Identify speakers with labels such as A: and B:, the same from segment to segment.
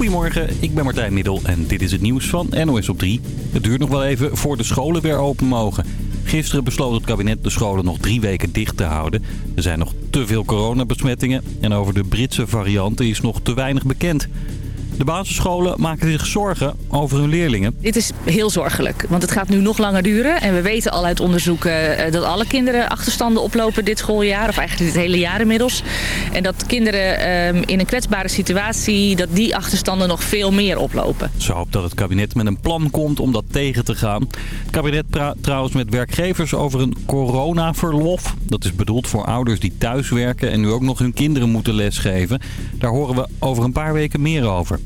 A: Goedemorgen, ik ben Martijn Middel en dit is het nieuws van NOS op 3. Het duurt nog wel even voor de scholen weer open mogen. Gisteren besloot het kabinet de scholen nog drie weken dicht te houden. Er zijn nog te veel coronabesmettingen en over de Britse varianten is nog te weinig bekend. De basisscholen maken zich zorgen over hun leerlingen.
B: Dit is heel zorgelijk, want het gaat nu nog langer duren. En we weten al uit onderzoeken eh, dat alle kinderen achterstanden oplopen dit schooljaar. Of eigenlijk dit hele jaar inmiddels. En dat kinderen ehm, in een kwetsbare situatie, dat die achterstanden nog veel meer oplopen.
A: Ze hoopt dat het kabinet met een plan komt om dat tegen te gaan. Het kabinet praat trouwens met werkgevers over een coronaverlof. Dat is bedoeld voor ouders die thuiswerken en nu ook nog hun kinderen moeten lesgeven. Daar horen we over een paar weken meer over.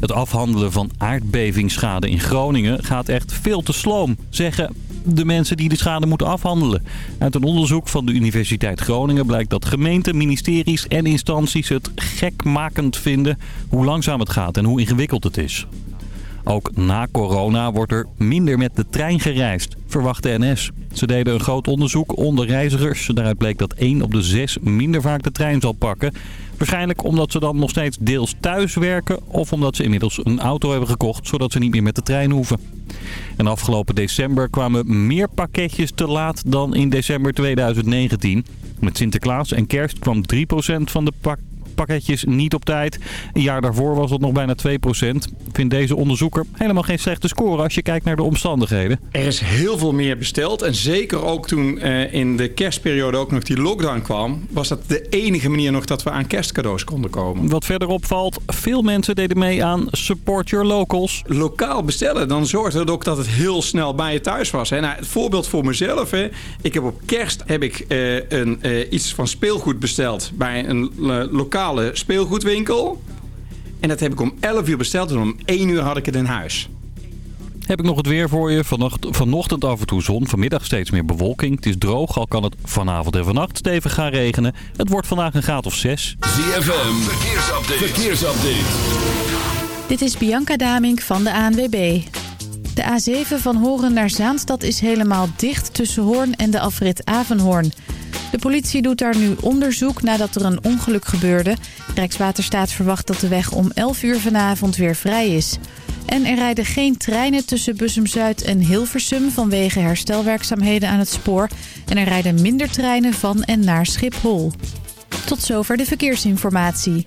A: Het afhandelen van aardbevingsschade in Groningen gaat echt veel te sloom, zeggen de mensen die de schade moeten afhandelen. Uit een onderzoek van de Universiteit Groningen blijkt dat gemeenten, ministeries en instanties het gekmakend vinden hoe langzaam het gaat en hoe ingewikkeld het is. Ook na corona wordt er minder met de trein gereisd, verwacht de NS. Ze deden een groot onderzoek onder reizigers. Daaruit bleek dat 1 op de 6 minder vaak de trein zal pakken. Waarschijnlijk omdat ze dan nog steeds deels thuis werken... of omdat ze inmiddels een auto hebben gekocht... zodat ze niet meer met de trein hoeven. En afgelopen december kwamen meer pakketjes te laat dan in december 2019. Met Sinterklaas en kerst kwam 3% van de pak pakketjes niet op tijd. Een jaar daarvoor was dat nog bijna 2%. Vindt deze onderzoeker helemaal geen slechte score als je kijkt naar de omstandigheden.
C: Er is heel veel meer besteld. En zeker ook toen uh, in de kerstperiode ook nog die lockdown kwam... was dat de enige manier nog dat we aan kerstcadeaus konden komen.
A: Wat verder opvalt, veel mensen deden mee aan Support Your Locals.
C: Lokaal bestellen, dan zorgde het ook dat het heel snel bij je thuis was. Hè. Nou, het voorbeeld voor mezelf. Hè. Ik heb op kerst heb ik, uh, een, uh, iets van speelgoed besteld bij een lokaal speelgoedwinkel. En dat heb ik om 11 uur besteld en om 1 uur had ik het in huis.
A: Heb ik nog het weer voor je. Vanocht, vanochtend af en toe zon. Vanmiddag steeds meer bewolking. Het is droog, al kan het vanavond en vannacht stevig gaan regenen. Het wordt vandaag een graad of 6.
D: ZFM, verkeersupdate. verkeersupdate.
E: Dit is Bianca Damink van de ANWB. De A7 van Horen naar Zaanstad is helemaal dicht tussen Hoorn en de afrit Avenhoorn. De politie doet daar nu onderzoek nadat er een ongeluk gebeurde. Rijkswaterstaat verwacht dat de weg om 11 uur vanavond weer vrij is. En er rijden geen treinen tussen Bussum-Zuid en Hilversum vanwege herstelwerkzaamheden aan het spoor. En er rijden minder treinen van en naar Schiphol. Tot zover de verkeersinformatie.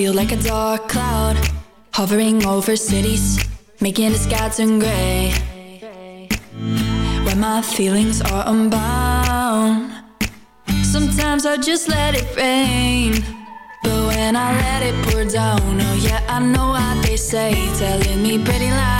F: feel like a dark cloud hovering over cities, making the sky turn gray. When my feelings are unbound, sometimes I just let it rain. But when I let it pour down, oh yeah, I know what they say, telling me pretty lies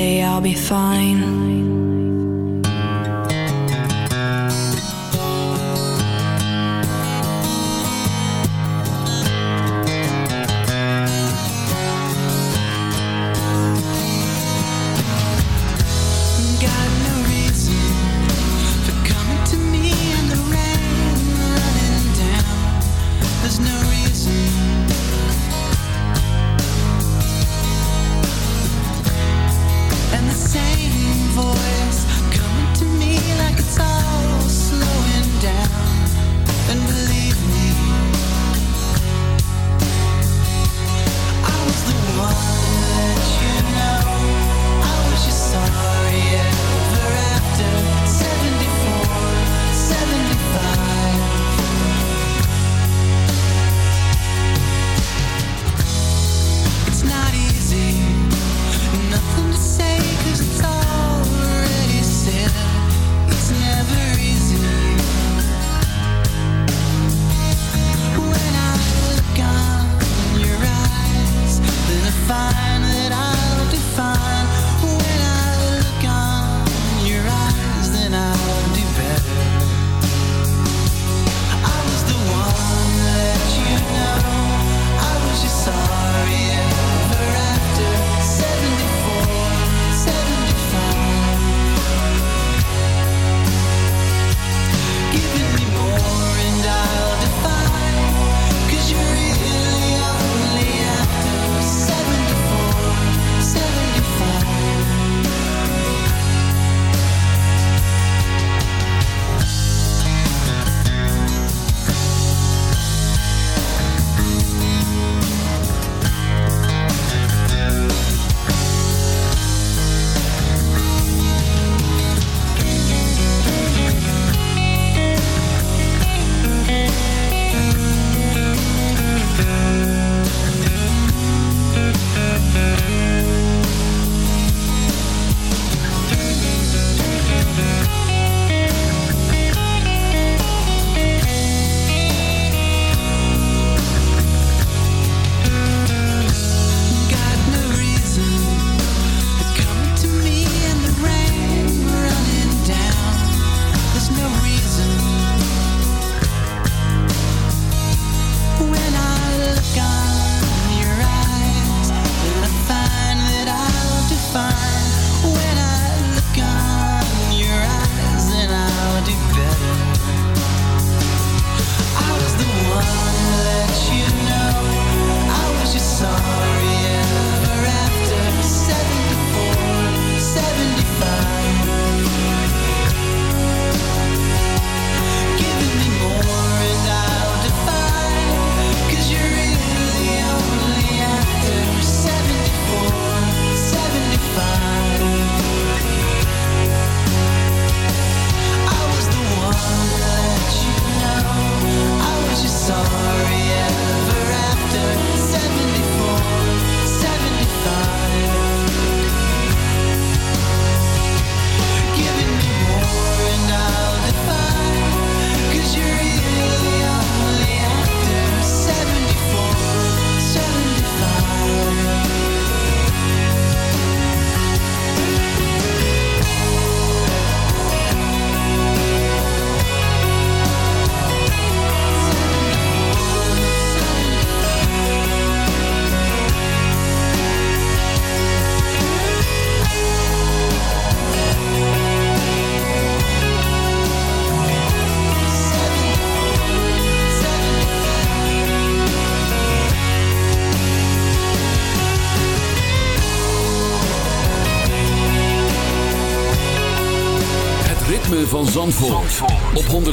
F: One day I'll be fine.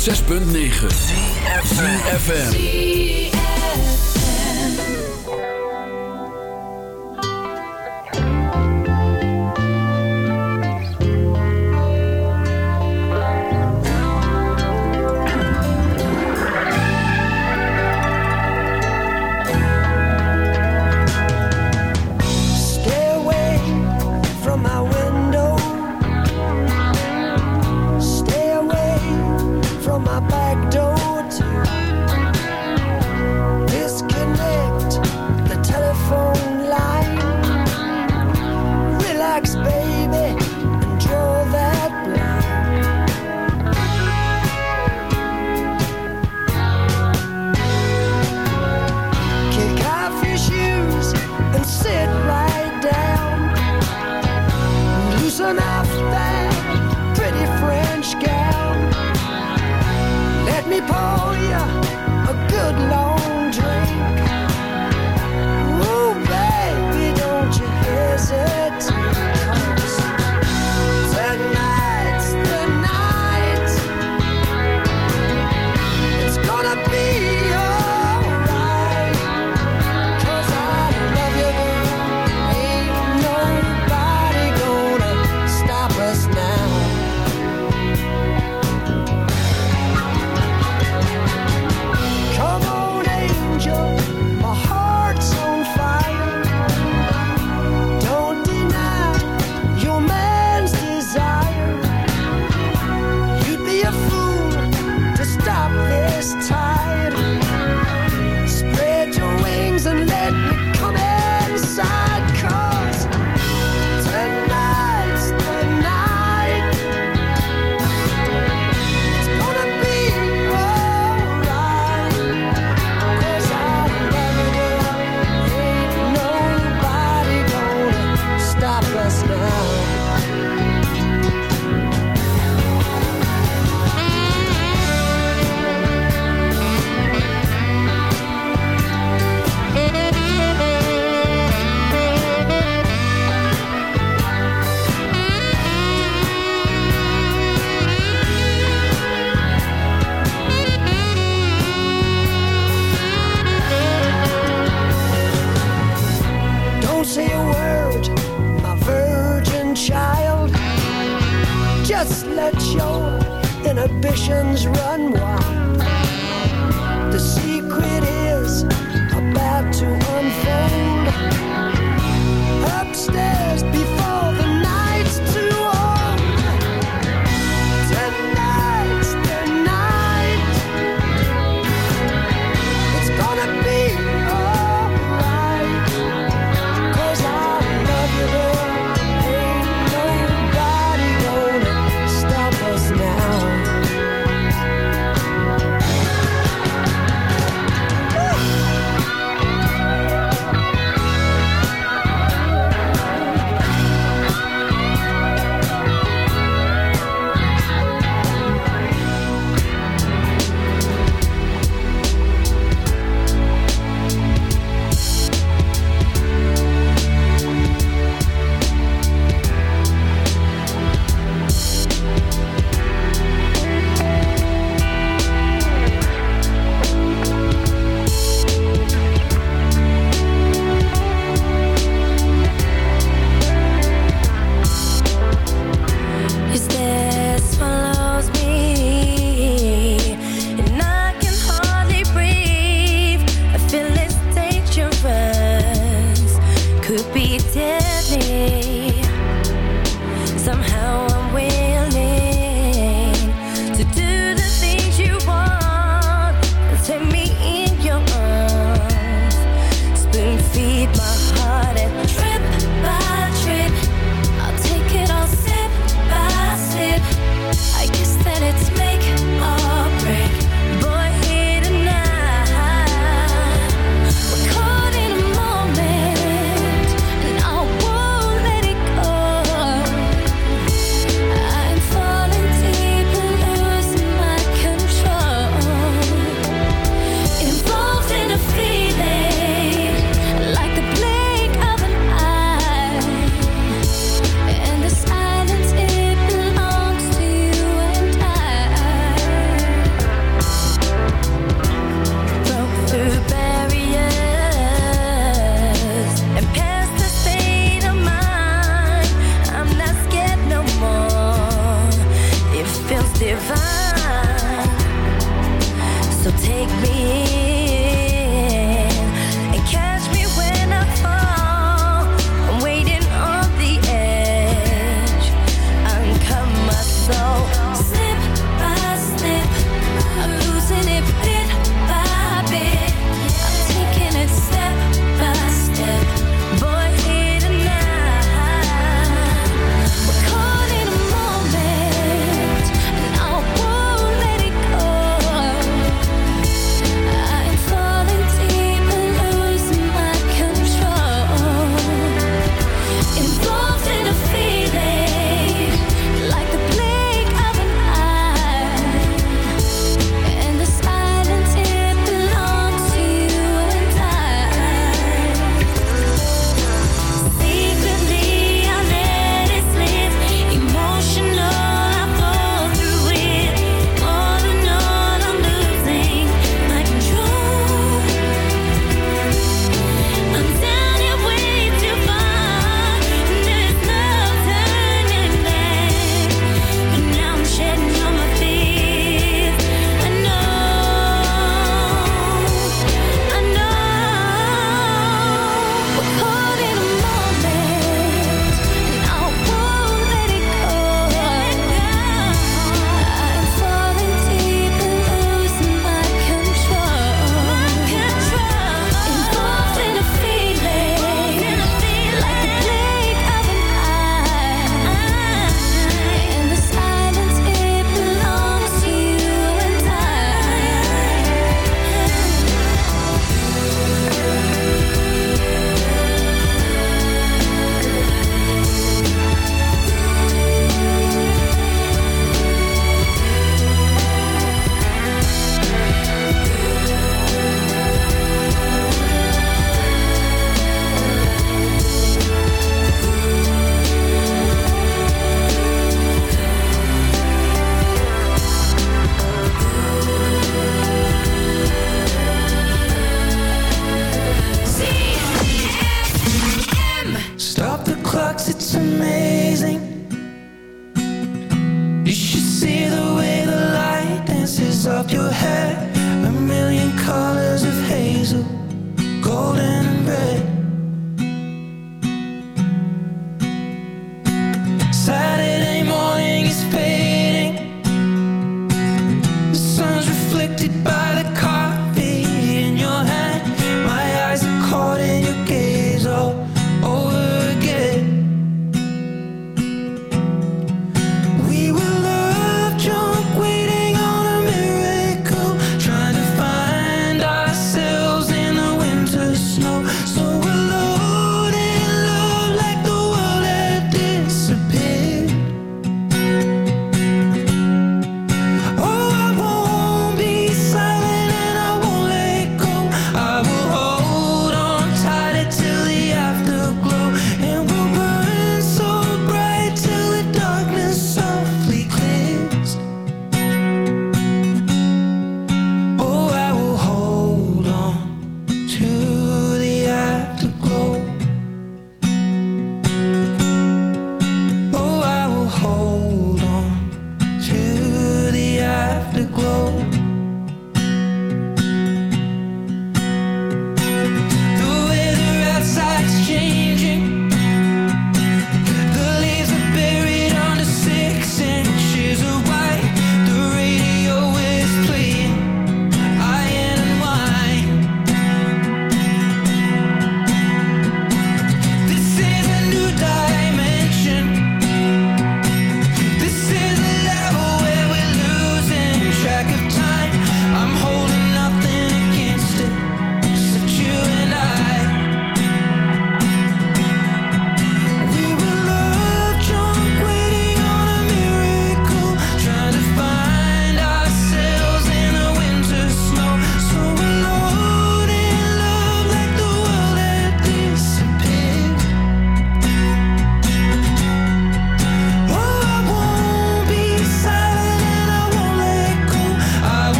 G: 106.9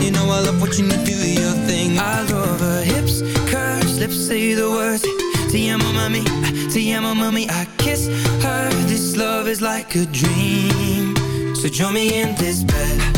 H: you
I: know I love watching you do your thing. I love her hips, curves, lips say the words. Te amo, mami, te amo, mami. I kiss her. This love is like a dream. So join me in this bed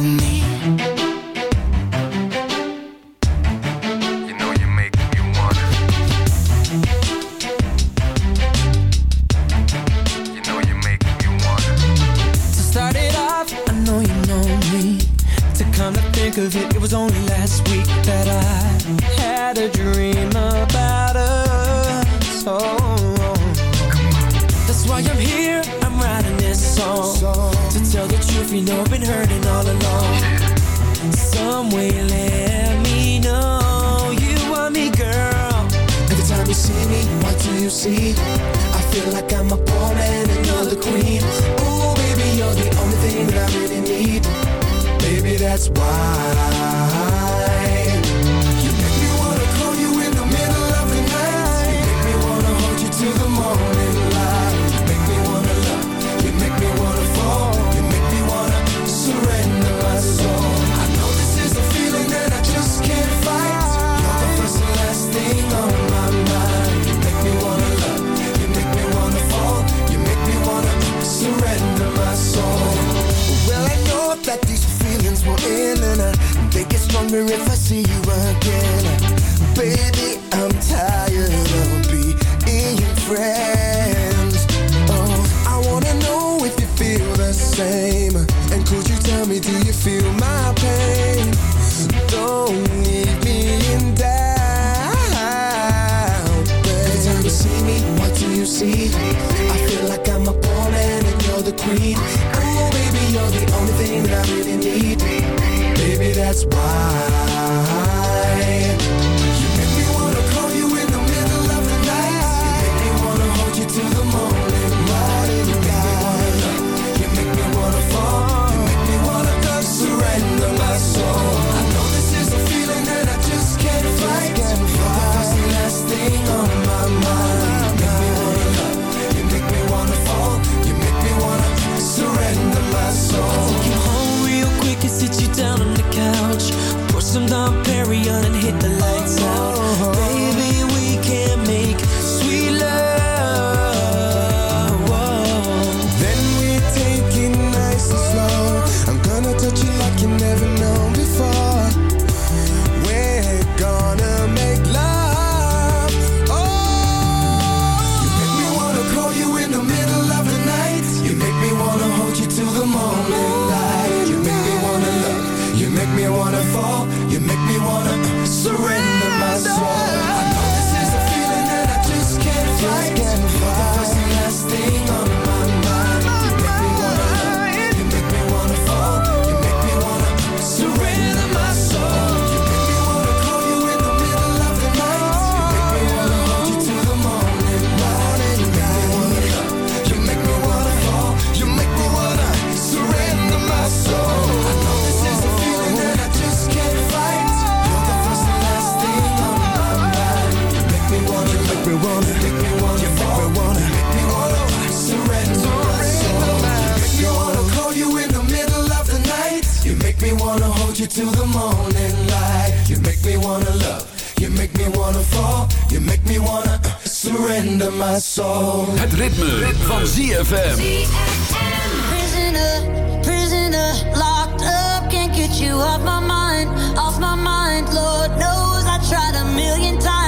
J: been
K: till the morning light. You make me wanna love. You make me wanna fall. You make me wanna uh, surrender my soul.
D: Het ritme, ritme. van ZFM.
H: Prisoner, prisoner, locked up. Can't get you off my mind, off my mind. Lord knows I tried a million times.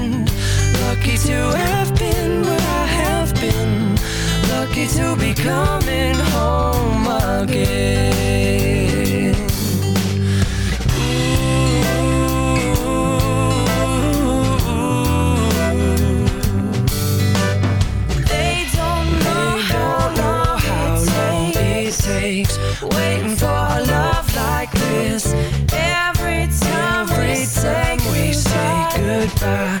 L: Lucky to have been where I have been. Lucky to be coming home again.
M: They don't know how long it takes.
L: takes waiting for a love like this.
M: Every time
L: Every time we say goodbye,